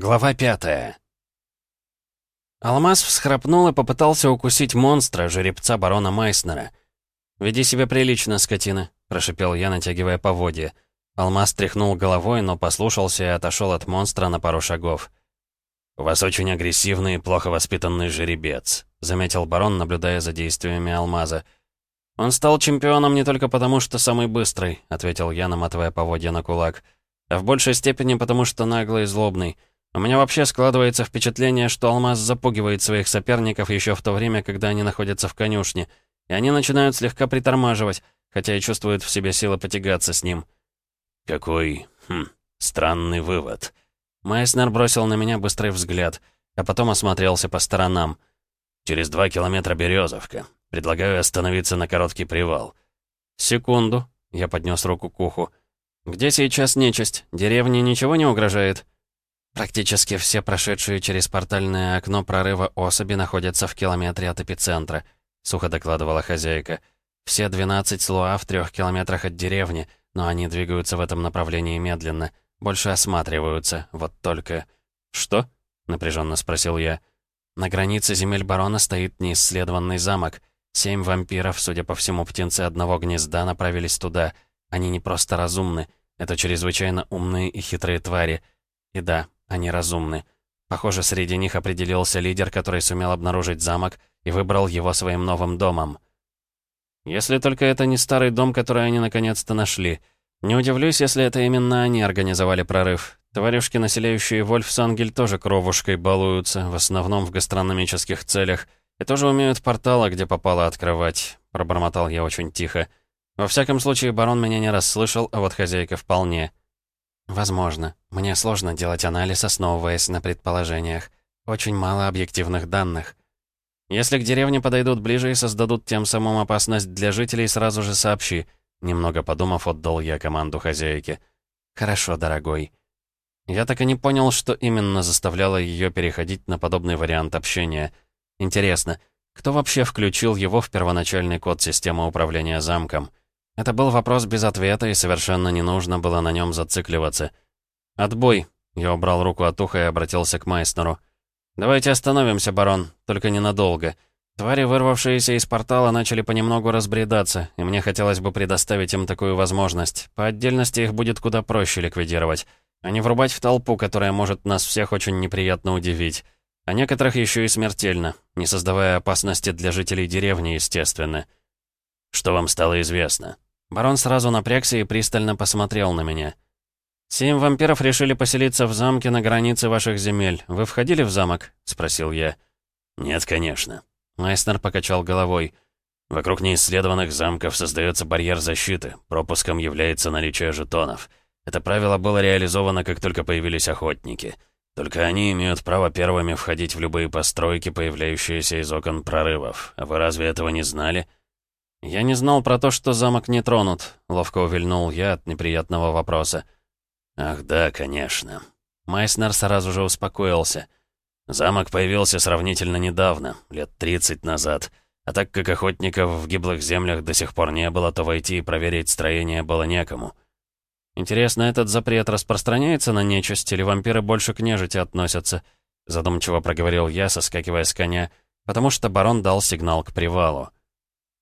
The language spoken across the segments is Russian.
Глава пятая. Алмаз всхрапнул и попытался укусить монстра, жеребца барона Майснера. «Веди себя прилично, скотина», — прошипел я, натягивая поводья. Алмаз тряхнул головой, но послушался и отошел от монстра на пару шагов. «У вас очень агрессивный и плохо воспитанный жеребец», — заметил барон, наблюдая за действиями Алмаза. «Он стал чемпионом не только потому, что самый быстрый», — ответил я, наматывая поводья на кулак, «а в большей степени потому, что наглый и злобный». У меня вообще складывается впечатление, что Алмаз запугивает своих соперников еще в то время, когда они находятся в конюшне, и они начинают слегка притормаживать, хотя и чувствуют в себе силы потягаться с ним. «Какой, хм, странный вывод». Майснер бросил на меня быстрый взгляд, а потом осмотрелся по сторонам. «Через два километра Березовка. Предлагаю остановиться на короткий привал». «Секунду», — я поднес руку к уху. «Где сейчас нечисть? Деревне ничего не угрожает?» Практически все прошедшие через портальное окно прорыва особи находятся в километре от эпицентра, сухо докладывала хозяйка. Все 12 слуа в трех километрах от деревни, но они двигаются в этом направлении медленно, больше осматриваются, вот только... «Что?» — напряженно спросил я. На границе земель барона стоит неисследованный замок. Семь вампиров, судя по всему, птенцы одного гнезда направились туда. Они не просто разумны, это чрезвычайно умные и хитрые твари. И да, они разумны. Похоже, среди них определился лидер, который сумел обнаружить замок и выбрал его своим новым домом. Если только это не старый дом, который они наконец-то нашли. Не удивлюсь, если это именно они организовали прорыв. Тварюшки, населяющие Вольфсангель, тоже кровушкой балуются, в основном в гастрономических целях, и тоже умеют порталы, где попало, открывать. Пробормотал я очень тихо. Во всяком случае, барон меня не расслышал, а вот хозяйка вполне. Возможно. Мне сложно делать анализ, основываясь на предположениях. Очень мало объективных данных. Если к деревне подойдут ближе и создадут тем самым опасность для жителей, сразу же сообщи. Немного подумав, отдал я команду хозяйке. Хорошо, дорогой. Я так и не понял, что именно заставляло ее переходить на подобный вариант общения. Интересно, кто вообще включил его в первоначальный код системы управления замком? Это был вопрос без ответа, и совершенно не нужно было на нем зацикливаться. «Отбой!» — я убрал руку от уха и обратился к Майснеру. «Давайте остановимся, барон, только ненадолго. Твари, вырвавшиеся из портала, начали понемногу разбредаться, и мне хотелось бы предоставить им такую возможность. По отдельности их будет куда проще ликвидировать, а не врубать в толпу, которая может нас всех очень неприятно удивить. А некоторых еще и смертельно, не создавая опасности для жителей деревни, естественно». «Что вам стало известно?» Барон сразу напрягся и пристально посмотрел на меня. «Семь вампиров решили поселиться в замке на границе ваших земель. Вы входили в замок?» — спросил я. «Нет, конечно». Майснер покачал головой. «Вокруг неисследованных замков создается барьер защиты. Пропуском является наличие жетонов. Это правило было реализовано, как только появились охотники. Только они имеют право первыми входить в любые постройки, появляющиеся из окон прорывов. А вы разве этого не знали?» «Я не знал про то, что замок не тронут», — ловко увильнул я от неприятного вопроса. «Ах да, конечно». Майснер сразу же успокоился. «Замок появился сравнительно недавно, лет 30 назад. А так как охотников в гиблых землях до сих пор не было, то войти и проверить строение было некому». «Интересно, этот запрет распространяется на нечисть, или вампиры больше к нежити относятся?» Задумчиво проговорил я, соскакивая с коня, потому что барон дал сигнал к привалу.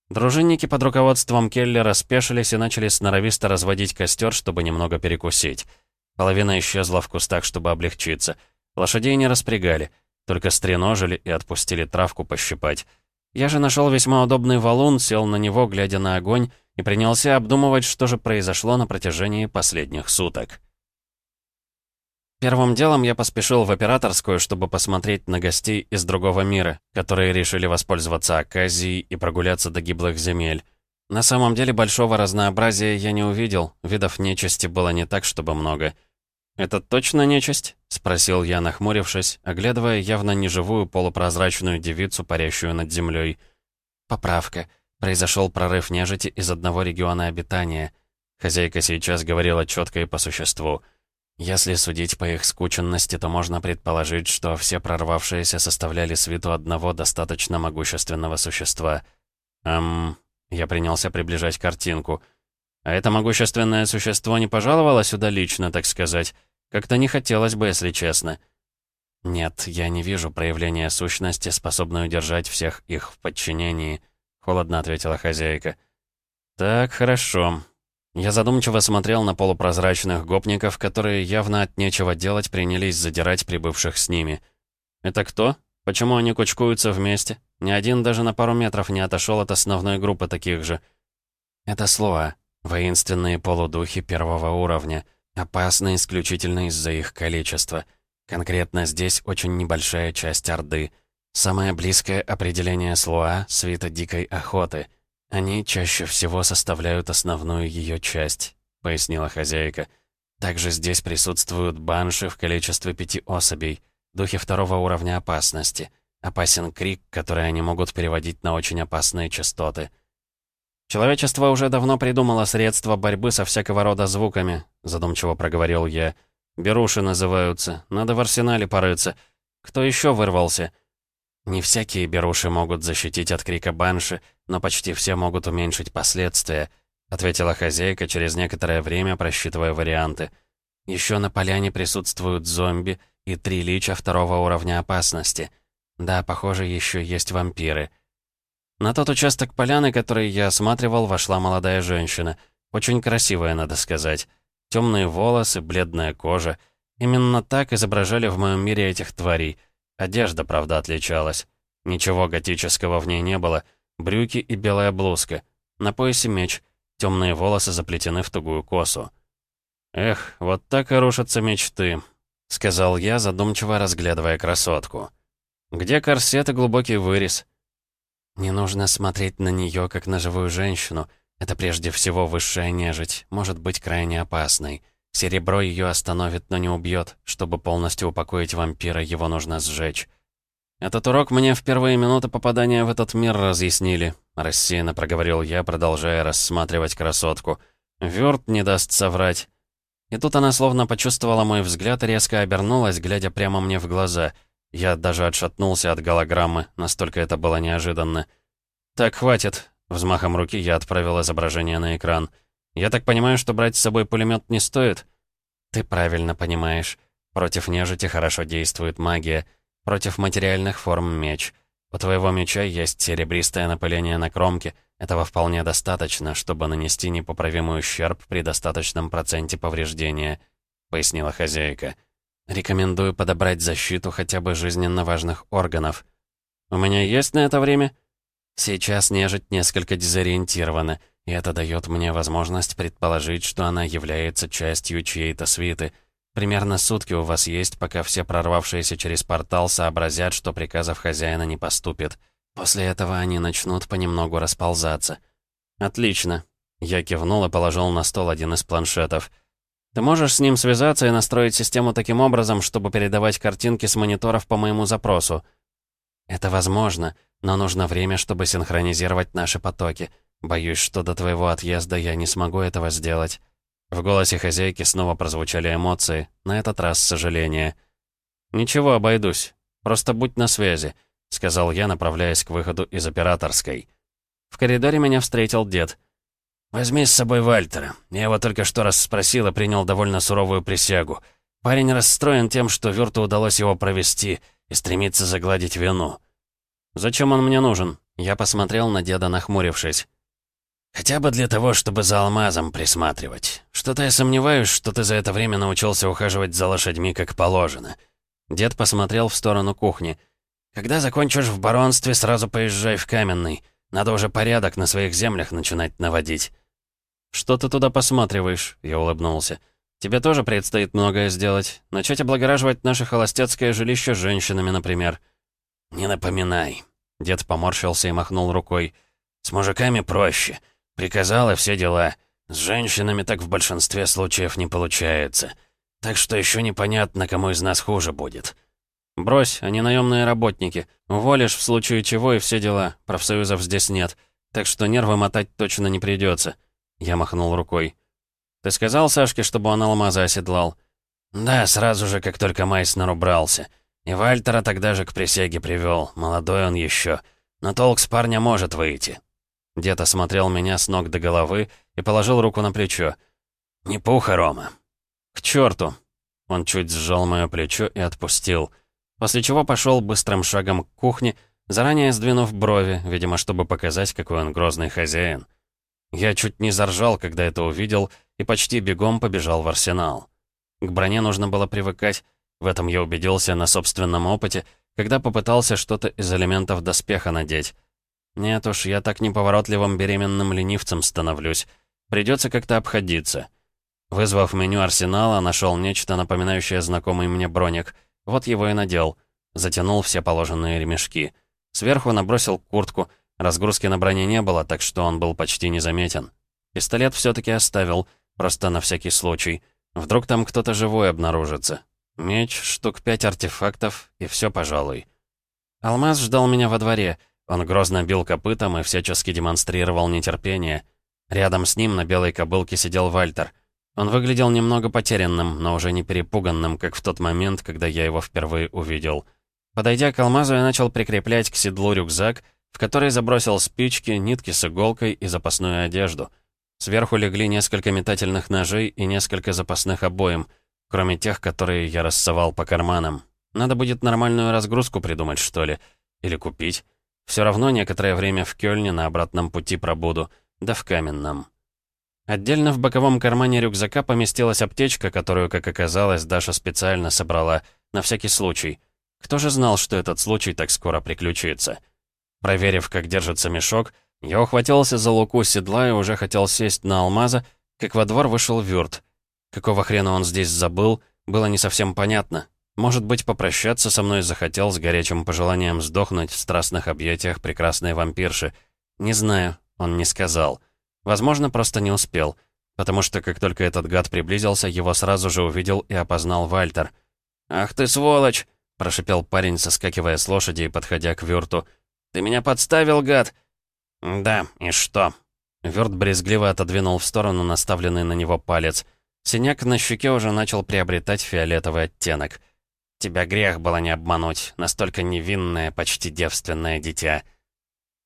Дружинники под руководством Келлера спешились и начали сноровисто разводить костер, чтобы немного перекусить. Половина исчезла в кустах, чтобы облегчиться. Лошадей не распрягали, только стреножили и отпустили травку пощипать. Я же нашел весьма удобный валун, сел на него, глядя на огонь, и принялся обдумывать, что же произошло на протяжении последних суток. Первым делом я поспешил в операторскую, чтобы посмотреть на гостей из другого мира, которые решили воспользоваться оказией и прогуляться до гиблых земель. На самом деле большого разнообразия я не увидел, видов нечисти было не так, чтобы много. «Это точно нечисть?» — спросил я, нахмурившись, оглядывая явно неживую полупрозрачную девицу, парящую над землей. «Поправка. Произошел прорыв нежити из одного региона обитания». Хозяйка сейчас говорила четко и по существу — если судить по их скученности, то можно предположить, что все прорвавшиеся составляли свиту одного достаточно могущественного существа. Эм, я принялся приближать картинку. А это могущественное существо не пожаловало сюда лично, так сказать. Как-то не хотелось бы, если честно. «Нет, я не вижу проявления сущности, способной удержать всех их в подчинении», — холодно ответила хозяйка. «Так, хорошо». Я задумчиво смотрел на полупрозрачных гопников, которые явно от нечего делать принялись задирать прибывших с ними. «Это кто? Почему они кучкуются вместе? Ни один даже на пару метров не отошел от основной группы таких же». «Это Слоа, воинственные полудухи первого уровня, опасны исключительно из-за их количества». Конкретно здесь очень небольшая часть Орды. Самое близкое определение слоа — свита дикой охоты. Они чаще всего составляют основную ее часть, пояснила хозяйка. Также здесь присутствуют банши в количестве пяти особей, духи второго уровня опасности. Опасен крик, который они могут переводить на очень опасные частоты. «Человечество уже давно придумало средства борьбы со всякого рода звуками», задумчиво проговорил я. Беруши называются. Надо в арсенале порыться. Кто еще вырвался? Не всякие беруши могут защитить от крика банши, но почти все могут уменьшить последствия, ответила хозяйка через некоторое время, просчитывая варианты. Еще на поляне присутствуют зомби и три лича второго уровня опасности. Да, похоже, еще есть вампиры. На тот участок поляны, который я осматривал, вошла молодая женщина. Очень красивая, надо сказать. Темные волосы, бледная кожа. Именно так изображали в моем мире этих тварей. Одежда, правда, отличалась. Ничего готического в ней не было. Брюки и белая блузка. На поясе меч. Темные волосы заплетены в тугую косу. «Эх, вот так и рушатся мечты», — сказал я, задумчиво разглядывая красотку. «Где корсет и глубокий вырез?» «Не нужно смотреть на нее, как на живую женщину», это прежде всего высшая нежить, может быть крайне опасной. Серебро ее остановит, но не убьет. Чтобы полностью упокоить вампира, его нужно сжечь. «Этот урок мне в первые минуты попадания в этот мир разъяснили», — рассеянно проговорил я, продолжая рассматривать красотку. «Вёрт не даст соврать». И тут она словно почувствовала мой взгляд и резко обернулась, глядя прямо мне в глаза. Я даже отшатнулся от голограммы, настолько это было неожиданно. «Так, хватит. Взмахом руки я отправил изображение на экран. «Я так понимаю, что брать с собой пулемет не стоит?» «Ты правильно понимаешь. Против нежити хорошо действует магия. Против материальных форм меч. У твоего меча есть серебристое напыление на кромке. Этого вполне достаточно, чтобы нанести непоправимый ущерб при достаточном проценте повреждения», — пояснила хозяйка. «Рекомендую подобрать защиту хотя бы жизненно важных органов». «У меня есть на это время?» Сейчас нежить несколько дезориентирована, и это дает мне возможность предположить, что она является частью чьей-то свиты. Примерно сутки у вас есть, пока все прорвавшиеся через портал сообразят, что приказов хозяина не поступит. После этого они начнут понемногу расползаться. «Отлично». Я кивнул и положил на стол один из планшетов. «Ты можешь с ним связаться и настроить систему таким образом, чтобы передавать картинки с мониторов по моему запросу?» «Это возможно, но нужно время, чтобы синхронизировать наши потоки. Боюсь, что до твоего отъезда я не смогу этого сделать». В голосе хозяйки снова прозвучали эмоции, на этот раз сожаление. «Ничего, обойдусь. Просто будь на связи», — сказал я, направляясь к выходу из операторской. В коридоре меня встретил дед. «Возьми с собой Вальтера. Я его только что раз спросил и принял довольно суровую присягу. Парень расстроен тем, что Вюрту удалось его провести и стремится загладить вину. «Зачем он мне нужен?» Я посмотрел на деда, нахмурившись. «Хотя бы для того, чтобы за алмазом присматривать. Что-то я сомневаюсь, что ты за это время научился ухаживать за лошадьми как положено». Дед посмотрел в сторону кухни. «Когда закончишь в баронстве, сразу поезжай в Каменный. Надо уже порядок на своих землях начинать наводить». «Что ты туда посматриваешь?» Я улыбнулся. «Тебе тоже предстоит многое сделать. Начать облагораживать наше холостяцкое жилище женщинами, например». «Не напоминай». Дед поморщился и махнул рукой. «С мужиками проще. Приказал и все дела. С женщинами так в большинстве случаев не получается. Так что еще непонятно, кому из нас хуже будет». «Брось, они наемные работники. Уволишь в случае чего и все дела. Профсоюзов здесь нет. Так что нервы мотать точно не придется. Я махнул рукой. «Ты сказал Сашке, чтобы он алмаза оседлал?» «Да, сразу же, как только Майснер убрался. И Вальтера тогда же к присяге привел. Молодой он еще. Но толк с парня может выйти. Дед осмотрел меня с ног до головы и положил руку на плечо. «Не пуха, Рома». «К черту!» Он чуть сжал мое плечо и отпустил. после чего пошел быстрым шагом к кухне, заранее сдвинув брови, видимо, чтобы показать, какой он грозный хозяин. Я чуть не заржал, когда это увидел, и почти бегом побежал в арсенал. К броне нужно было привыкать, в этом я убедился на собственном опыте, когда попытался что-то из элементов доспеха надеть. Нет уж, я так неповоротливым беременным ленивцем становлюсь. Придется как-то обходиться. Вызвав меню арсенала, нашел нечто напоминающее знакомый мне броник. Вот его и надел. Затянул все положенные ремешки. Сверху набросил куртку. Разгрузки на броне не было, так что он был почти незаметен. Пистолет все-таки оставил, просто на всякий случай. Вдруг там кто-то живой обнаружится. Меч, штук пять артефактов, и все, пожалуй. Алмаз ждал меня во дворе. Он грозно бил копытом и всячески демонстрировал нетерпение. Рядом с ним на белой кобылке сидел Вальтер — он выглядел немного потерянным, но уже не перепуганным, как в тот момент, когда я его впервые увидел. Подойдя к алмазу, я начал прикреплять к седлу рюкзак, в который забросил спички, нитки с иголкой и запасную одежду. Сверху легли несколько метательных ножей и несколько запасных обоим, кроме тех, которые я рассовал по карманам. Надо будет нормальную разгрузку придумать, что ли. Или купить. Все равно некоторое время в Кёльне на обратном пути пробуду, да в Каменном. Отдельно в боковом кармане рюкзака поместилась аптечка, которую, как оказалось, Даша специально собрала, на всякий случай. Кто же знал, что этот случай так скоро приключится? Проверив, как держится мешок, я ухватился за луку седла и уже хотел сесть на алмаза, как во двор вышел Вюрт. Какого хрена он здесь забыл, было не совсем понятно. Может быть, попрощаться со мной захотел с горячим пожеланием сдохнуть в страстных объятиях прекрасной вампирши. Не знаю, он не сказал. Возможно, просто не успел, потому что как только этот гад приблизился, его сразу же увидел и опознал Вальтер. «Ах ты сволочь!» — прошипел парень, соскакивая с лошади и подходя к Вюрту. «Ты меня подставил, гад!» «Да, и что?» Вёрт брезгливо отодвинул в сторону наставленный на него палец. Синяк на щеке уже начал приобретать фиолетовый оттенок. «Тебя грех было не обмануть, настолько невинное, почти девственное дитя».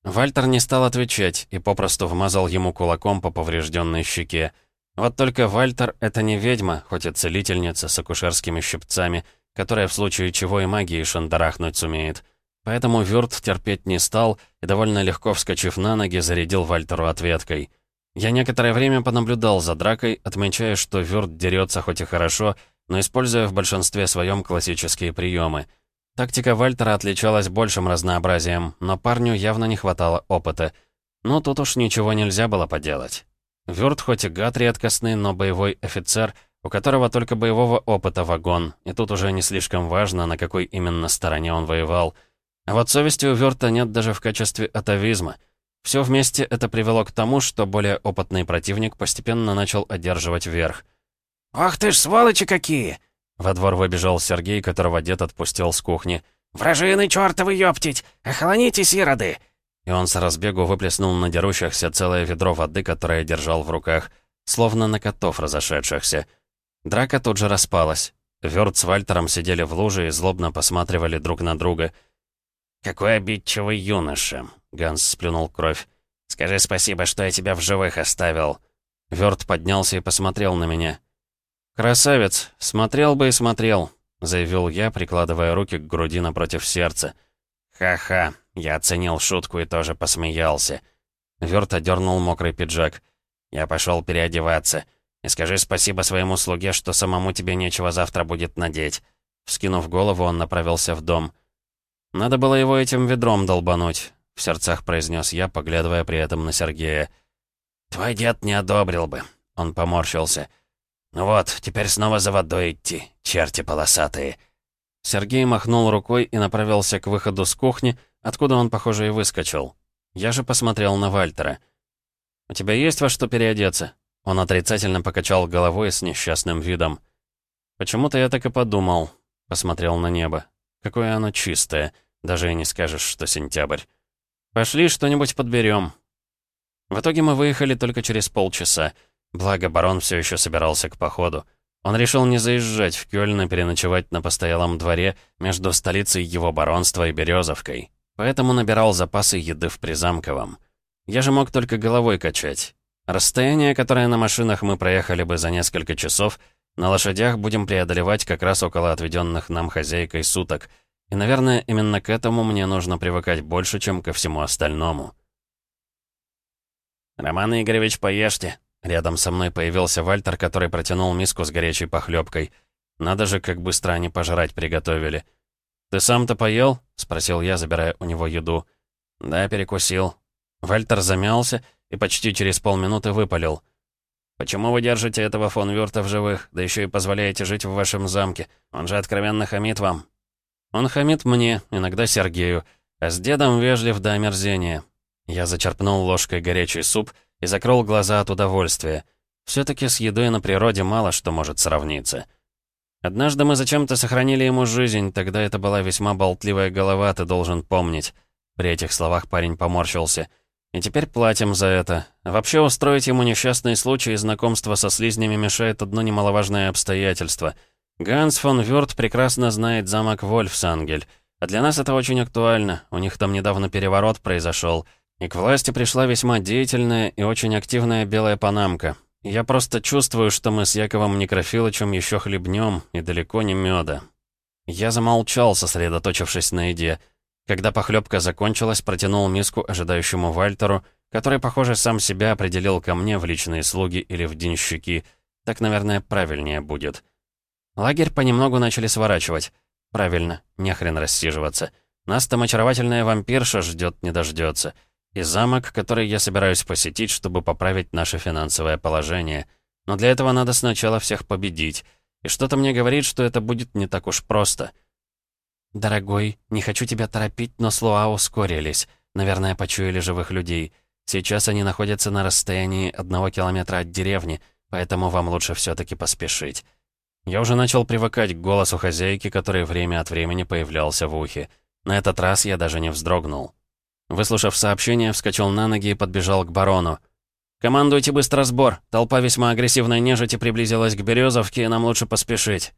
Вальтер не стал отвечать и попросту вмазал ему кулаком по поврежденной щеке. Вот только Вальтер — это не ведьма, хоть и целительница с акушерскими щипцами, которая в случае чего и магии шандарахнуть сумеет. Поэтому Вюрт терпеть не стал и, довольно легко вскочив на ноги, зарядил Вальтеру ответкой. Я некоторое время понаблюдал за дракой, отмечая, что Вюрт дерется хоть и хорошо, но используя в большинстве своем классические приемы — Тактика Вальтера отличалась большим разнообразием, но парню явно не хватало опыта. Но тут уж ничего нельзя было поделать. Вёрт хоть и гад редкостный, но боевой офицер, у которого только боевого опыта вагон, и тут уже не слишком важно, на какой именно стороне он воевал. А вот совести у Вёрта нет даже в качестве атовизма. Все вместе это привело к тому, что более опытный противник постепенно начал одерживать верх. «Ах ты ж сволочи какие!» Во двор выбежал Сергей, которого дед отпустил с кухни. «Вражины чертовы ёптить! Охолонитесь, ироды!» И он с разбегу выплеснул на дерущихся целое ведро воды, которое держал в руках, словно на котов разошедшихся. Драка тут же распалась. Вёрт с Вальтером сидели в луже и злобно посматривали друг на друга. «Какой обидчивый юноша!» — Ганс сплюнул кровь. «Скажи спасибо, что я тебя в живых оставил». Вёрт поднялся и посмотрел на меня. «Красавец! Смотрел бы и смотрел», — заявил я, прикладывая руки к груди напротив сердца. «Ха-ха!» — я оценил шутку и тоже посмеялся. Вёрт одернул мокрый пиджак. «Я пошел переодеваться. И скажи спасибо своему слуге, что самому тебе нечего завтра будет надеть». Вскинув голову, он направился в дом. «Надо было его этим ведром долбануть», — в сердцах произнес я, поглядывая при этом на Сергея. «Твой дед не одобрил бы», — он поморщился. «Ну вот, теперь снова за водой идти, черти полосатые». Сергей махнул рукой и направился к выходу с кухни, откуда он, похоже, и выскочил. Я же посмотрел на Вальтера. «У тебя есть во что переодеться?» Он отрицательно покачал головой с несчастным видом. «Почему-то я так и подумал», — посмотрел на небо. «Какое оно чистое, даже и не скажешь, что сентябрь. Пошли что-нибудь подберем». В итоге мы выехали только через полчаса — Благо, барон все еще собирался к походу. Он решил не заезжать в Кёльн и переночевать на постоялом дворе между столицей его баронства и Березовкой. Поэтому набирал запасы еды в Призамковом. Я же мог только головой качать. Расстояние, которое на машинах мы проехали бы за несколько часов, на лошадях будем преодолевать как раз около отведенных нам хозяйкой суток. И, наверное, именно к этому мне нужно привыкать больше, чем ко всему остальному. «Роман Игоревич, поешьте!» Рядом со мной появился Вальтер, который протянул миску с горячей похлебкой. Надо же, как быстро они пожрать приготовили. «Ты сам-то поел?» — спросил я, забирая у него еду. «Да, перекусил». Вальтер замялся и почти через полминуты выпалил. «Почему вы держите этого фон Вюрта в живых, да еще и позволяете жить в вашем замке? Он же откровенно хамит вам». «Он хамит мне, иногда Сергею, а с дедом вежлив до омерзения». Я зачерпнул ложкой горячий суп и закрыл глаза от удовольствия. все таки с едой на природе мало что может сравниться. Однажды мы зачем-то сохранили ему жизнь, тогда это была весьма болтливая голова, ты должен помнить. При этих словах парень поморщился — и теперь платим за это. Вообще устроить ему несчастный случай и знакомство со слизнями мешает одно немаловажное обстоятельство. Ганс фон Вюрт прекрасно знает замок Вольфсангель. А для нас это очень актуально. У них там недавно переворот произошел. И к власти пришла весьма деятельная и очень активная белая панамка. Я просто чувствую, что мы с Яковом Некрофилычем еще хлебнем, и далеко не меда. Я замолчал, сосредоточившись на еде. Когда похлебка закончилась, протянул миску ожидающему Вальтеру, который, похоже, сам себя определил ко мне в личные слуги или в денщики. Так, наверное, правильнее будет. Лагерь понемногу начали сворачивать. Правильно, не хрен рассиживаться. Нас там очаровательная вампирша ждет не дождется. И замок, который я собираюсь посетить, чтобы поправить наше финансовое положение. Но для этого надо сначала всех победить. И что-то мне говорит, что это будет не так уж просто — «Дорогой, не хочу тебя торопить, но слуа ускорились. Наверное, почуяли живых людей. Сейчас они находятся на расстоянии одного километра от деревни, поэтому вам лучше все таки поспешить». Я уже начал привыкать к голосу хозяйки, который время от времени появлялся в ухе. На этот раз я даже не вздрогнул. Выслушав сообщение, вскочил на ноги и подбежал к барону. «Командуйте быстро сбор. Толпа весьма агрессивной нежити приблизилась к Березовке, и нам лучше поспешить».